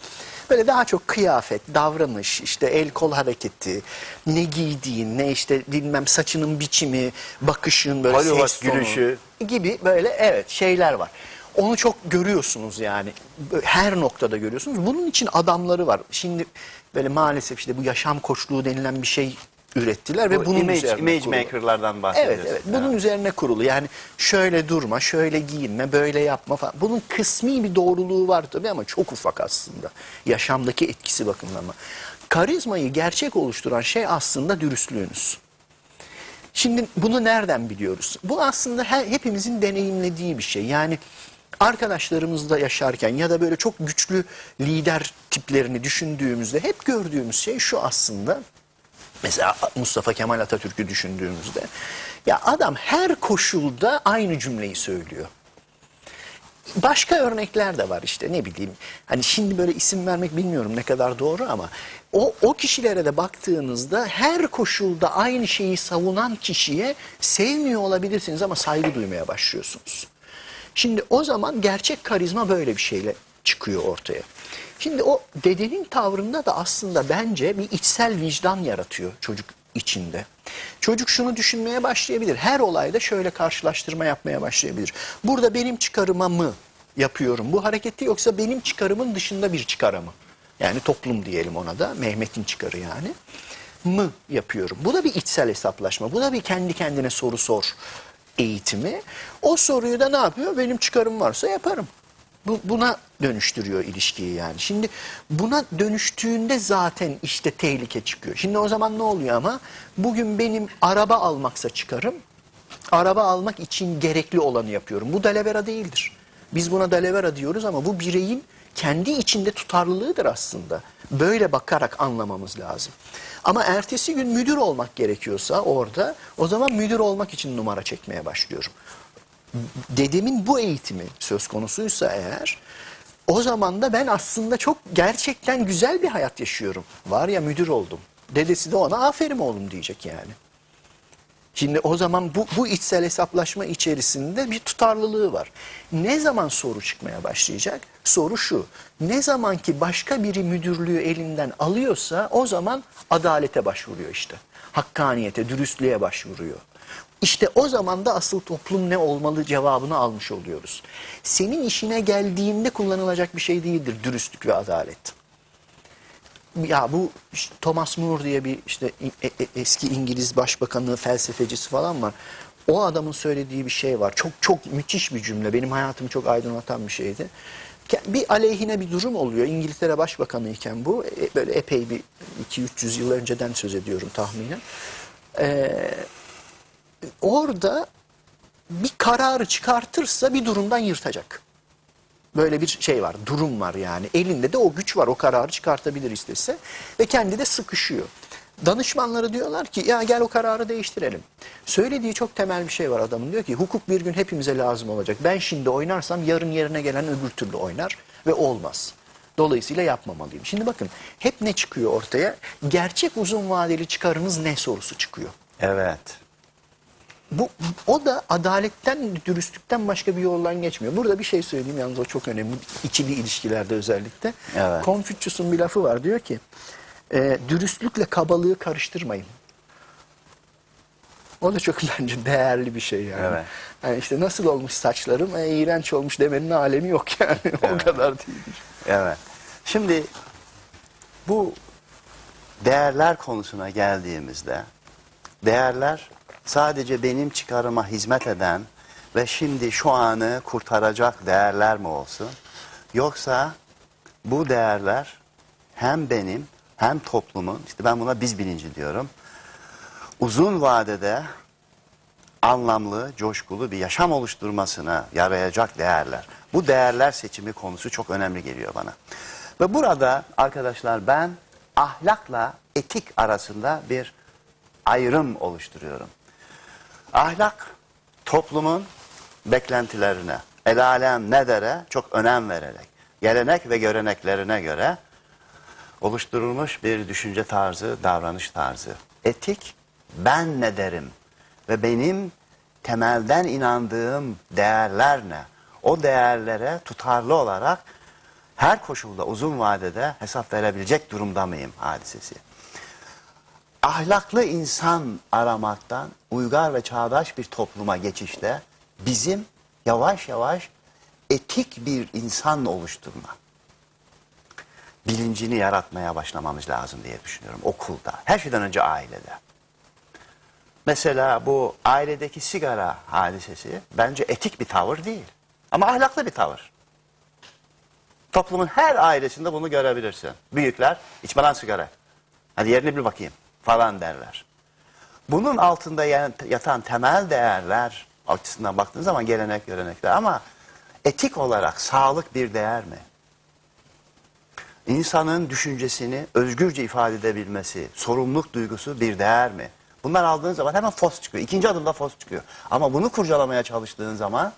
böyle daha çok kıyafet, davranış, işte el kol hareketi, ne giydiğin, ne işte bilmem saçının biçimi, bakışın böyle Hollywood ses tonu gülüşü. gibi böyle evet şeyler var. Onu çok görüyorsunuz yani. Her noktada görüyorsunuz. Bunun için adamları var. Şimdi böyle maalesef işte bu yaşam koçluğu denilen bir şey ürettiler ve Bu bunun image, üzerine image kurulu. maker'lardan Evet bahsediyorsun. evet bunun üzerine kurulu yani şöyle durma şöyle giyinme böyle yapma falan. Bunun kısmi bir doğruluğu var tabii ama çok ufak aslında yaşamdaki etkisi bakımından. Karizmayı gerçek oluşturan şey aslında dürüstlüğünüz. Şimdi bunu nereden biliyoruz? Bu aslında her, hepimizin deneyimlediği bir şey. Yani arkadaşlarımızla yaşarken ya da böyle çok güçlü lider tiplerini düşündüğümüzde hep gördüğümüz şey şu aslında. Mesela Mustafa Kemal Atatürk'ü düşündüğümüzde ya adam her koşulda aynı cümleyi söylüyor. Başka örnekler de var işte ne bileyim. Hani şimdi böyle isim vermek bilmiyorum ne kadar doğru ama o, o kişilere de baktığınızda her koşulda aynı şeyi savunan kişiye sevmiyor olabilirsiniz ama saygı duymaya başlıyorsunuz. Şimdi o zaman gerçek karizma böyle bir şeyle çıkıyor ortaya. Şimdi o dedenin tavrında da aslında bence bir içsel vicdan yaratıyor çocuk içinde. Çocuk şunu düşünmeye başlayabilir. Her olayda şöyle karşılaştırma yapmaya başlayabilir. Burada benim çıkarıma mı yapıyorum bu hareketi yoksa benim çıkarımın dışında bir çıkara mı? Yani toplum diyelim ona da Mehmet'in çıkarı yani. Mı yapıyorum? Bu da bir içsel hesaplaşma. Bu da bir kendi kendine soru sor eğitimi. O soruyu da ne yapıyor? Benim çıkarım varsa yaparım. Bu, buna dönüştürüyor ilişkiyi yani. Şimdi buna dönüştüğünde zaten işte tehlike çıkıyor. Şimdi o zaman ne oluyor ama? Bugün benim araba almaksa çıkarım. Araba almak için gerekli olanı yapıyorum. Bu dalavera değildir. Biz buna dalavera diyoruz ama bu bireyin kendi içinde tutarlılığıdır aslında. Böyle bakarak anlamamız lazım. Ama ertesi gün müdür olmak gerekiyorsa orada o zaman müdür olmak için numara çekmeye başlıyorum dedemin bu eğitimi söz konusuysa eğer o zaman da ben aslında çok gerçekten güzel bir hayat yaşıyorum. Var ya müdür oldum. Dedesi de ona aferin oğlum diyecek yani. Şimdi o zaman bu, bu içsel hesaplaşma içerisinde bir tutarlılığı var. Ne zaman soru çıkmaya başlayacak? Soru şu. Ne zaman ki başka biri müdürlüğü elinden alıyorsa o zaman adalete başvuruyor işte. Hakkaniyete, dürüstlüğe başvuruyor. İşte o zaman da asıl toplum ne olmalı cevabını almış oluyoruz. Senin işine geldiğinde kullanılacak bir şey değildir dürüstlük ve adalet. Ya bu işte Thomas More diye bir işte e- e- eski İngiliz başbakanı, felsefecisi falan var. O adamın söylediği bir şey var. Çok çok müthiş bir cümle. Benim hayatımı çok aydınlatan bir şeydi. Bir aleyhine bir durum oluyor. İngiltere Başbakanı iken bu. e, Böyle epey bir 2-300 yıl önceden söz ediyorum tahminen. Ee, orada bir kararı çıkartırsa bir durumdan yırtacak. Böyle bir şey var, durum var yani. Elinde de o güç var, o kararı çıkartabilir istese ve kendi de sıkışıyor. Danışmanları diyorlar ki ya gel o kararı değiştirelim. Söylediği çok temel bir şey var adamın. Diyor ki hukuk bir gün hepimize lazım olacak. Ben şimdi oynarsam yarın yerine gelen öbür türlü oynar ve olmaz. Dolayısıyla yapmamalıyım. Şimdi bakın hep ne çıkıyor ortaya? Gerçek uzun vadeli çıkarınız ne sorusu çıkıyor. Evet. Bu, o da adaletten, dürüstlükten başka bir yoldan geçmiyor. Burada bir şey söyleyeyim yalnız o çok önemli. İkili ilişkilerde özellikle. Evet. Konfüçyüs'ün bir lafı var. Diyor ki, e, dürüstlükle kabalığı karıştırmayın. O da çok bence değerli bir şey yani. Evet. Yani işte nasıl olmuş saçlarım, e, iğrenç olmuş demenin alemi yok yani. o kadar değil. Evet. Şimdi bu değerler konusuna geldiğimizde değerler sadece benim çıkarıma hizmet eden ve şimdi şu anı kurtaracak değerler mi olsun? Yoksa bu değerler hem benim hem toplumun, işte ben buna biz bilinci diyorum, uzun vadede anlamlı, coşkulu bir yaşam oluşturmasına yarayacak değerler. Bu değerler seçimi konusu çok önemli geliyor bana. Ve burada arkadaşlar ben ahlakla etik arasında bir ayrım oluşturuyorum. Ahlak toplumun beklentilerine, el alem ne dere çok önem vererek, gelenek ve göreneklerine göre oluşturulmuş bir düşünce tarzı, davranış tarzı. Etik Ben ne derim? Ve benim temelden inandığım değerler ne? O değerlere tutarlı olarak her koşulda uzun vadede hesap verebilecek durumda mıyım hadisesi. Ahlaklı insan aramaktan uygar ve çağdaş bir topluma geçişte bizim yavaş yavaş etik bir insan oluşturma bilincini yaratmaya başlamamız lazım diye düşünüyorum okulda. Her şeyden önce ailede. Mesela bu ailedeki sigara hadisesi bence etik bir tavır değil. Ama ahlaklı bir tavır. Toplumun her ailesinde bunu görebilirsin. Büyükler içme lan sigara. Hadi yerini bil bakayım falan derler. Bunun altında yatan temel değerler açısından baktığın zaman gelenek görenekler ama etik olarak sağlık bir değer mi? İnsanın düşüncesini özgürce ifade edebilmesi, sorumluluk duygusu bir değer mi? Bunlar aldığın zaman hemen fos çıkıyor. İkinci adımda fos çıkıyor. Ama bunu kurcalamaya çalıştığın zaman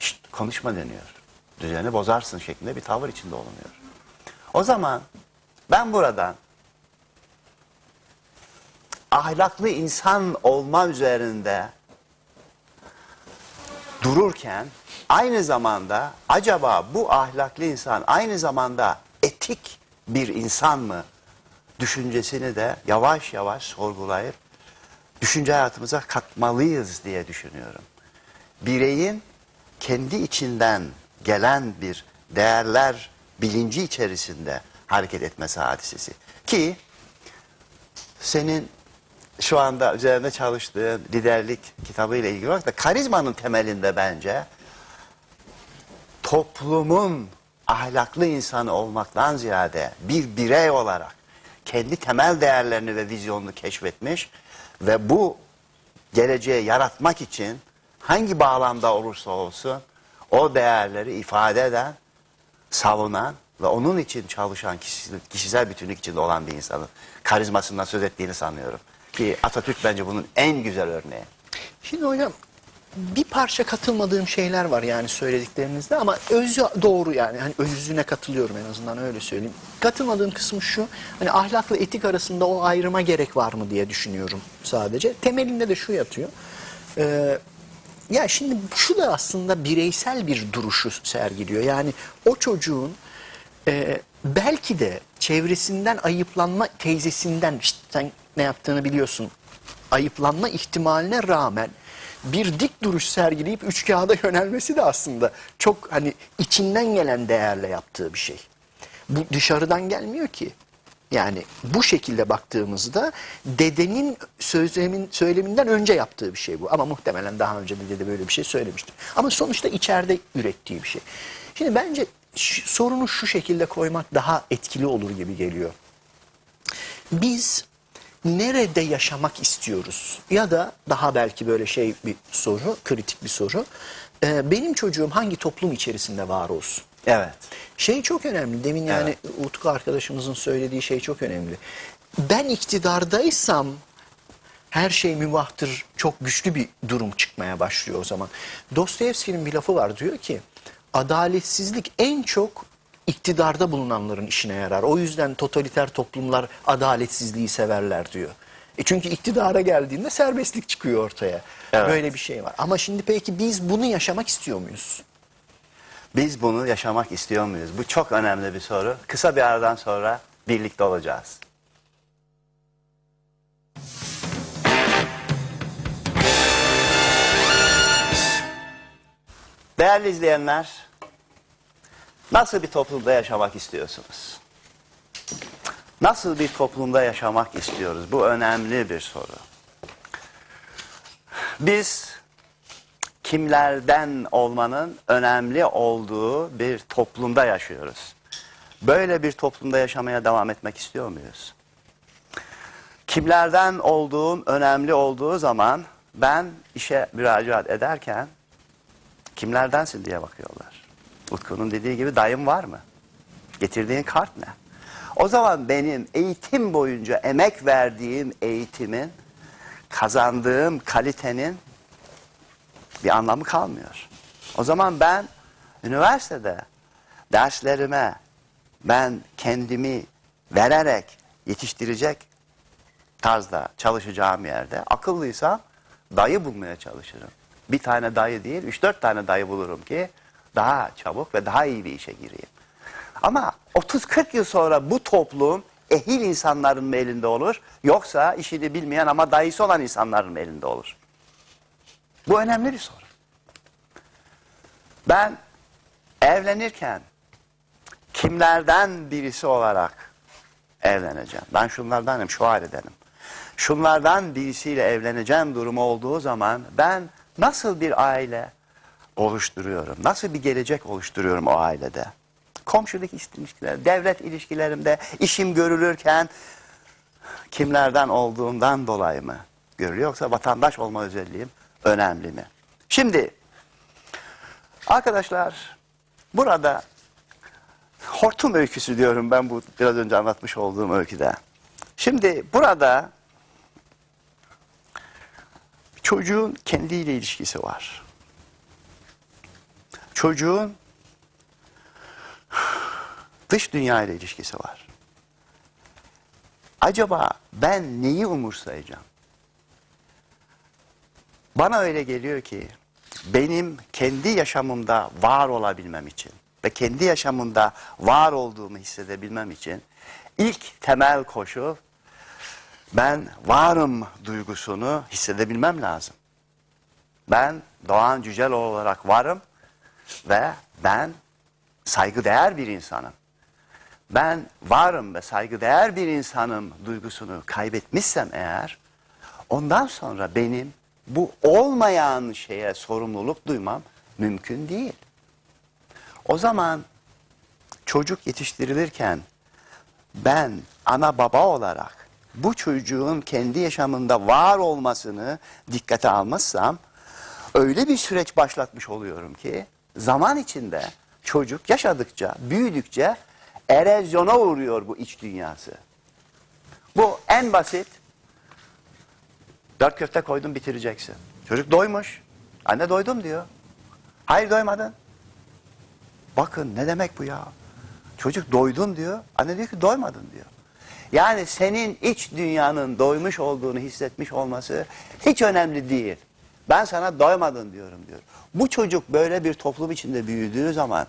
şşt, konuşma deniyor. Düzeni bozarsın şeklinde bir tavır içinde olunuyor. O zaman ben buradan ahlaklı insan olma üzerinde dururken aynı zamanda acaba bu ahlaklı insan aynı zamanda etik bir insan mı düşüncesini de yavaş yavaş sorgulayıp düşünce hayatımıza katmalıyız diye düşünüyorum. Bireyin kendi içinden gelen bir değerler bilinci içerisinde hareket etmesi hadisesi. Ki senin şu anda üzerinde çalıştığın liderlik kitabı ile ilgili olarak da karizmanın temelinde bence toplumun ahlaklı insanı olmaktan ziyade bir birey olarak kendi temel değerlerini ve vizyonunu keşfetmiş ve bu geleceği yaratmak için hangi bağlamda olursa olsun o değerleri ifade eden, savunan ve onun için çalışan kişisel, kişisel bütünlük içinde olan bir insanın karizmasından söz ettiğini sanıyorum. Ki Atatürk bence bunun en güzel örneği. Şimdi hocam bir parça katılmadığım şeyler var yani söylediklerinizde ama özü doğru yani. Hani özüne katılıyorum en azından öyle söyleyeyim. Katılmadığım kısmı şu. Hani ahlakla etik arasında o ayrıma gerek var mı diye düşünüyorum sadece. Temelinde de şu yatıyor. Ee, ya şimdi şu da aslında bireysel bir duruşu sergiliyor. Yani o çocuğun e, belki de çevresinden ayıplanma teyzesinden işte sen ne yaptığını biliyorsun ayıplanma ihtimaline rağmen bir dik duruş sergileyip üç kağıda yönelmesi de aslında çok hani içinden gelen değerle yaptığı bir şey. Bu dışarıdan gelmiyor ki. Yani bu şekilde baktığımızda dedenin sözlemin, söyleminden önce yaptığı bir şey bu. Ama muhtemelen daha önce de dede böyle bir şey söylemiştir. Ama sonuçta içeride ürettiği bir şey. Şimdi bence sorunu şu şekilde koymak daha etkili olur gibi geliyor. Biz nerede yaşamak istiyoruz? Ya da daha belki böyle şey bir soru, kritik bir soru. Ee, benim çocuğum hangi toplum içerisinde var olsun? Evet. Şey çok önemli. Demin yani evet. Utku arkadaşımızın söylediği şey çok önemli. Ben iktidardaysam her şey mübahtır çok güçlü bir durum çıkmaya başlıyor o zaman. Dostoyevski'nin bir lafı var diyor ki adaletsizlik en çok iktidarda bulunanların işine yarar. O yüzden totaliter toplumlar adaletsizliği severler diyor. E çünkü iktidara geldiğinde serbestlik çıkıyor ortaya. Evet. Böyle bir şey var. Ama şimdi peki biz bunu yaşamak istiyor muyuz? Biz bunu yaşamak istiyor muyuz? Bu çok önemli bir soru. Kısa bir aradan sonra birlikte olacağız. Değerli izleyenler, nasıl bir toplumda yaşamak istiyorsunuz? Nasıl bir toplumda yaşamak istiyoruz? Bu önemli bir soru. Biz kimlerden olmanın önemli olduğu bir toplumda yaşıyoruz. Böyle bir toplumda yaşamaya devam etmek istiyor muyuz? Kimlerden olduğun önemli olduğu zaman ben işe müracaat ederken kimlerdensin diye bakıyorlar. Utku'nun dediği gibi dayım var mı? Getirdiğin kart ne? O zaman benim eğitim boyunca emek verdiğim eğitimin, kazandığım kalitenin bir anlamı kalmıyor. O zaman ben üniversitede derslerime ben kendimi vererek yetiştirecek tarzda çalışacağım yerde akıllıysam dayı bulmaya çalışırım. Bir tane dayı değil, üç dört tane dayı bulurum ki daha çabuk ve daha iyi bir işe gireyim. Ama 30-40 yıl sonra bu toplum ehil insanların mı elinde olur yoksa işini bilmeyen ama dayısı olan insanların mı elinde olur? Bu önemli bir soru. Ben evlenirken kimlerden birisi olarak evleneceğim? Ben şunlardanım, şu ailedenim. Şunlardan birisiyle evleneceğim durumu olduğu zaman ben nasıl bir aile oluşturuyorum? Nasıl bir gelecek oluşturuyorum o ailede? Komşuluk ilişkiler, devlet ilişkilerimde işim görülürken kimlerden olduğumdan dolayı mı görülüyor yoksa vatandaş olma özelliğim önemli mi? Şimdi arkadaşlar burada hortum öyküsü diyorum ben bu biraz önce anlatmış olduğum öyküde. Şimdi burada çocuğun kendiyle ilişkisi var. Çocuğun dış dünya ile ilişkisi var. Acaba ben neyi umursayacağım? Bana öyle geliyor ki benim kendi yaşamımda var olabilmem için ve kendi yaşamımda var olduğumu hissedebilmem için ilk temel koşul ben varım duygusunu hissedebilmem lazım. Ben Doğan Cüceloğlu olarak varım ve ben saygıdeğer bir insanım. Ben varım ve saygıdeğer bir insanım duygusunu kaybetmişsem eğer ondan sonra benim bu olmayan şeye sorumluluk duymam mümkün değil. O zaman çocuk yetiştirilirken ben ana baba olarak bu çocuğun kendi yaşamında var olmasını dikkate almazsam öyle bir süreç başlatmış oluyorum ki zaman içinde çocuk yaşadıkça, büyüdükçe erozyona uğruyor bu iç dünyası. Bu en basit. Dört köfte koydum bitireceksin. Çocuk doymuş. Anne doydum diyor. Hayır doymadın. Bakın ne demek bu ya? Çocuk doydum diyor. Anne diyor ki doymadın diyor. Yani senin iç dünyanın doymuş olduğunu hissetmiş olması hiç önemli değil. Ben sana doymadın diyorum diyor. Bu çocuk böyle bir toplum içinde büyüdüğü zaman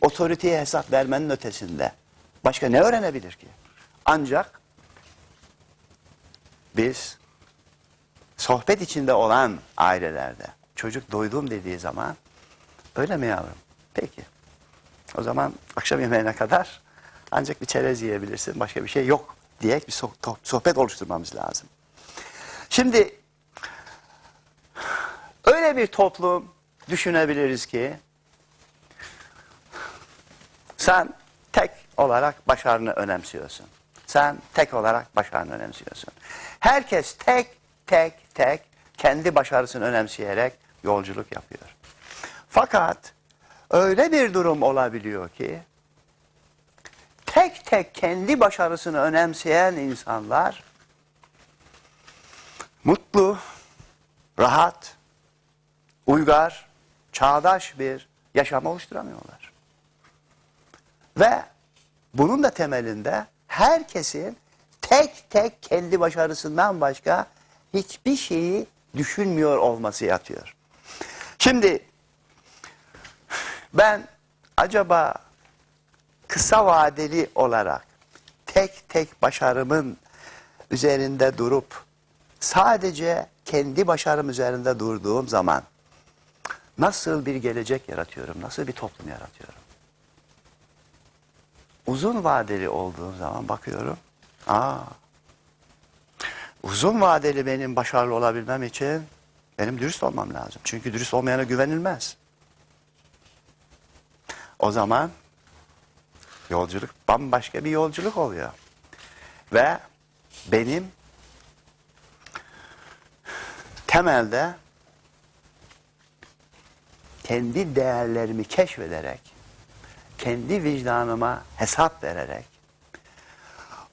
otoriteye hesap vermenin ötesinde başka ne öğrenebilir ki? Ancak biz sohbet içinde olan ailelerde çocuk doydum dediği zaman öyle mi yavrum? Peki. O zaman akşam yemeğine kadar ancak bir çerez yiyebilirsin. Başka bir şey yok diye bir soh- sohbet oluşturmamız lazım. Şimdi öyle bir toplum düşünebiliriz ki sen tek olarak başarını önemsiyorsun. Sen tek olarak başarını önemsiyorsun. Herkes tek tek tek kendi başarısını önemseyerek yolculuk yapıyor. Fakat öyle bir durum olabiliyor ki tek tek kendi başarısını önemseyen insanlar mutlu, rahat, uygar, çağdaş bir yaşam oluşturamıyorlar. Ve bunun da temelinde herkesin tek tek kendi başarısından başka hiçbir şeyi düşünmüyor olması yatıyor. Şimdi ben acaba kısa vadeli olarak tek tek başarımın üzerinde durup sadece kendi başarım üzerinde durduğum zaman nasıl bir gelecek yaratıyorum, nasıl bir toplum yaratıyorum? Uzun vadeli olduğum zaman bakıyorum, aa, uzun vadeli benim başarılı olabilmem için benim dürüst olmam lazım. Çünkü dürüst olmayana güvenilmez. O zaman yolculuk bambaşka bir yolculuk oluyor. Ve benim temelde kendi değerlerimi keşfederek, kendi vicdanıma hesap vererek,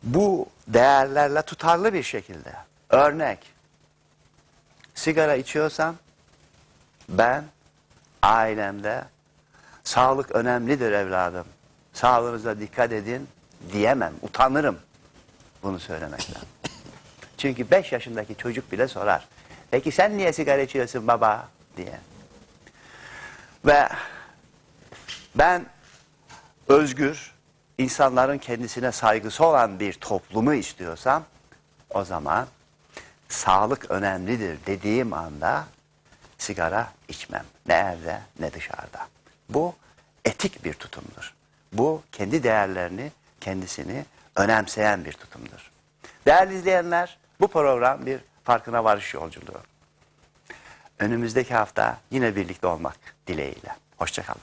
bu değerlerle tutarlı bir şekilde, örnek, sigara içiyorsam, ben ailemde sağlık önemlidir evladım, sağlığınıza dikkat edin diyemem, utanırım bunu söylemekten. Çünkü 5 yaşındaki çocuk bile sorar. Peki sen niye sigara içiyorsun baba diye. Ve ben özgür, insanların kendisine saygısı olan bir toplumu istiyorsam o zaman sağlık önemlidir dediğim anda sigara içmem. Ne evde ne dışarıda. Bu etik bir tutumdur. Bu kendi değerlerini, kendisini önemseyen bir tutumdur. Değerli izleyenler, bu program bir farkına varış yolculuğu. Önümüzdeki hafta yine birlikte olmak dileğiyle. Hoşçakalın.